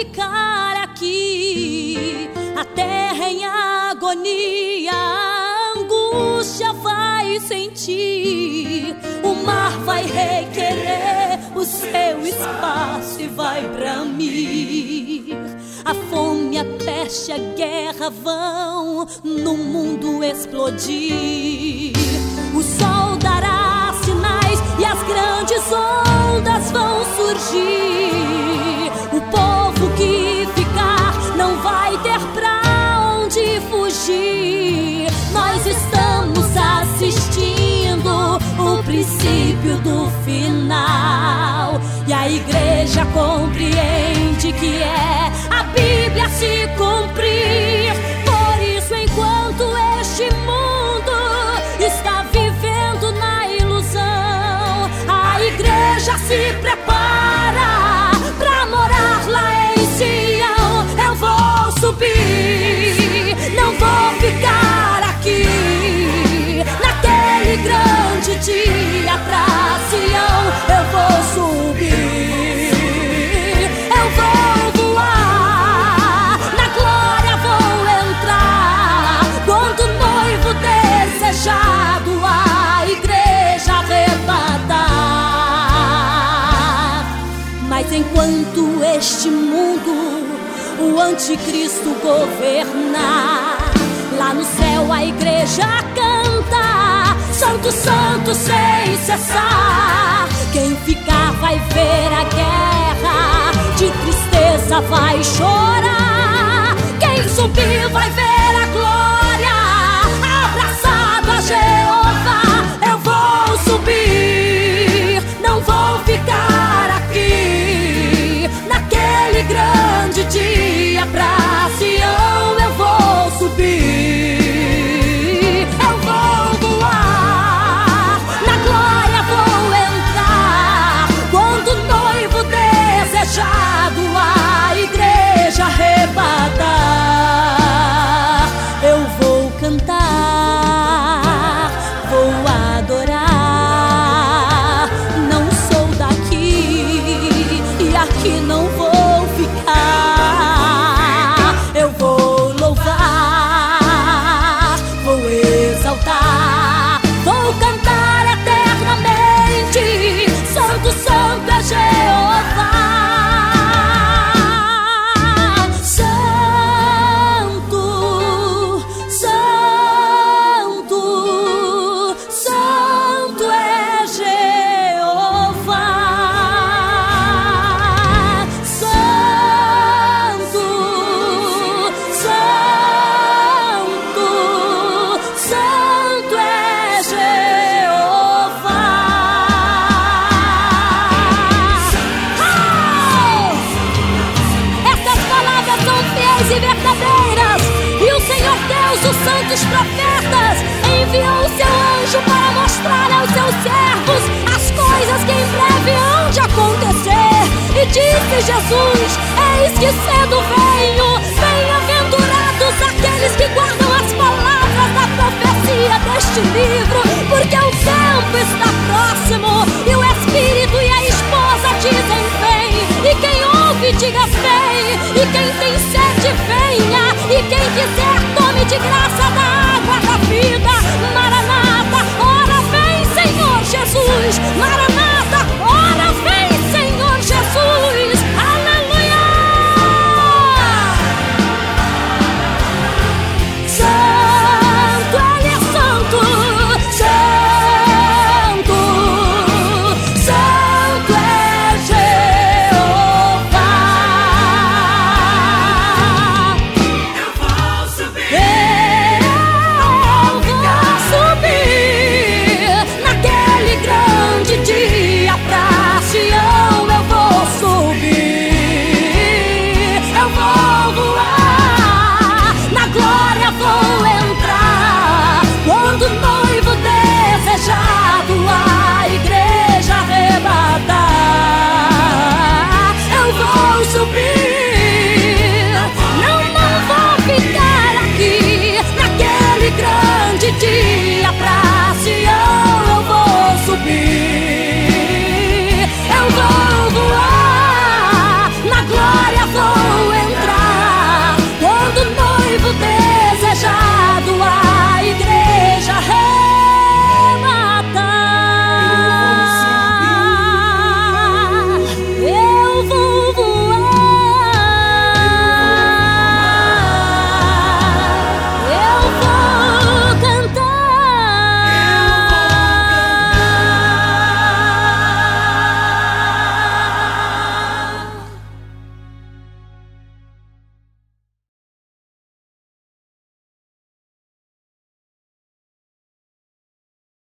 ficar aqui. A terra em agonia, a angústia vai sentir. O mar vai requerer o seu espaço e vai bramir. A fome, a peste, a guerra vão no mundo explodir. O sol dará sinais e as grandes ondas vão surgir. Compreende que é a Bíblia se cumprir. Por isso, enquanto este mundo está vivendo na ilusão, a igreja se prepara este mundo o anticristo governar, lá no céu a igreja canta, Santo, Santo sem cessar. Quem ficar vai ver a guerra, de tristeza vai chorar. Quem subir vai ver os santos profetas, enviou o seu anjo para mostrar aos seus servos as coisas que em breve hão de acontecer. E disse Jesus: Eis que cedo venho, bem-aventurados aqueles que guardam